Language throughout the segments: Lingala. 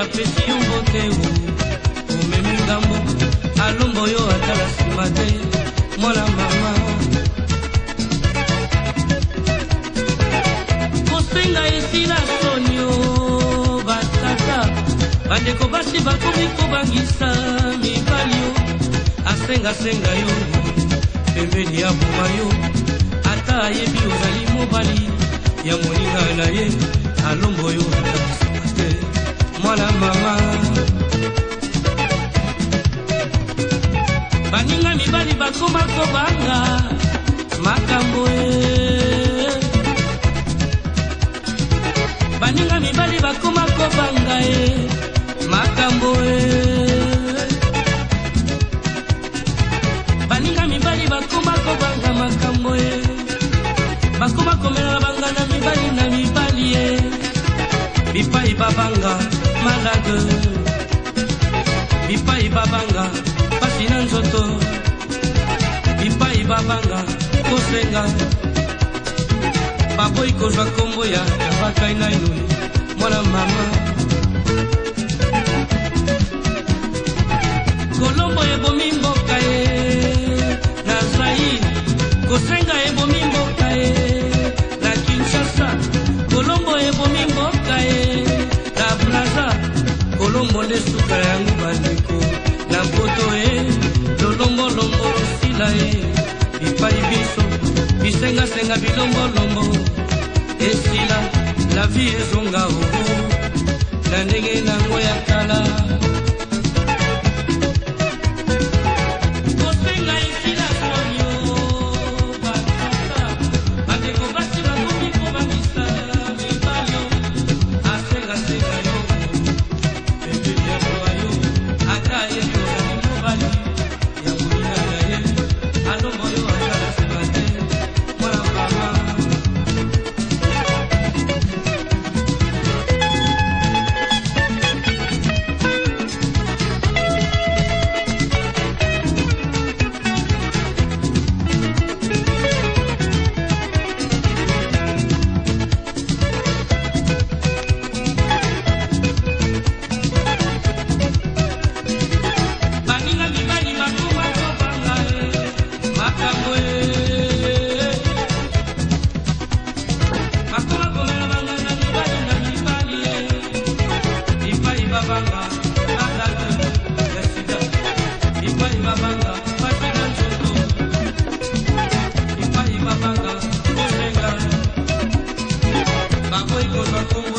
apesi yo mbote omemi ngambo alombo oyo atala nsima te mwana mama kosenga esila sonio batata bandeko basi bakomi kobangisa mibali yo asengasenga yo pembeni ya boma yo ata ayebi ozali mobali ya moninga na ye alombo yo kumakobanga makambo e baninga mibali bakoma kobanga e makambo e baninga mibali bakoma kobanga makambo e bakoma komelaka bangana mibali na mibali e bipai babanga malade bipai babanga pasi na nzoto babanga kosenga baboyi kozwa nkombo ya bakai na yo mwana mama kolombo ebomi mbongo epai biso bisengasenga bilongolongo esila la vi ezonga oo na ndenge nango ya kala mabanga matata ya sida epai mabanga masina nzoto epai mabanga kosenga bakoikozwa kongo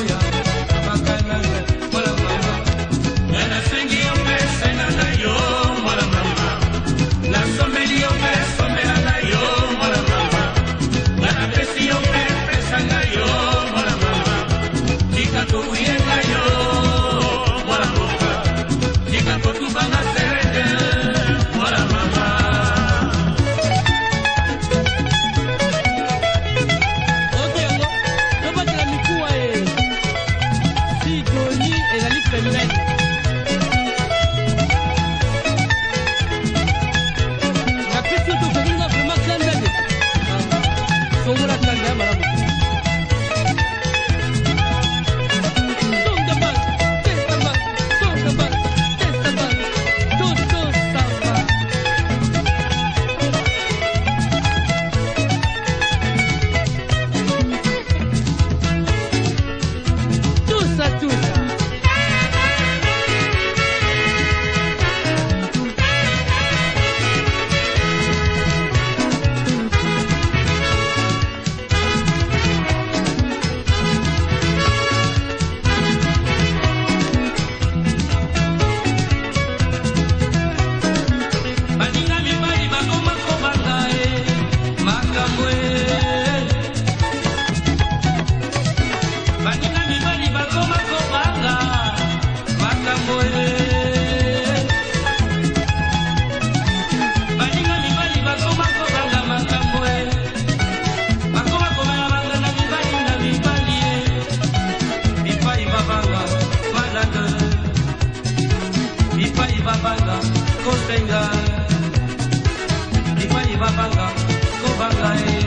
bakomakobanga makambo baninga mibali bakomakobanga makambo bakomakobanga banga na mibali na mibali bipai babanga malade bipai babanga kosenga bipai babanga kobanga e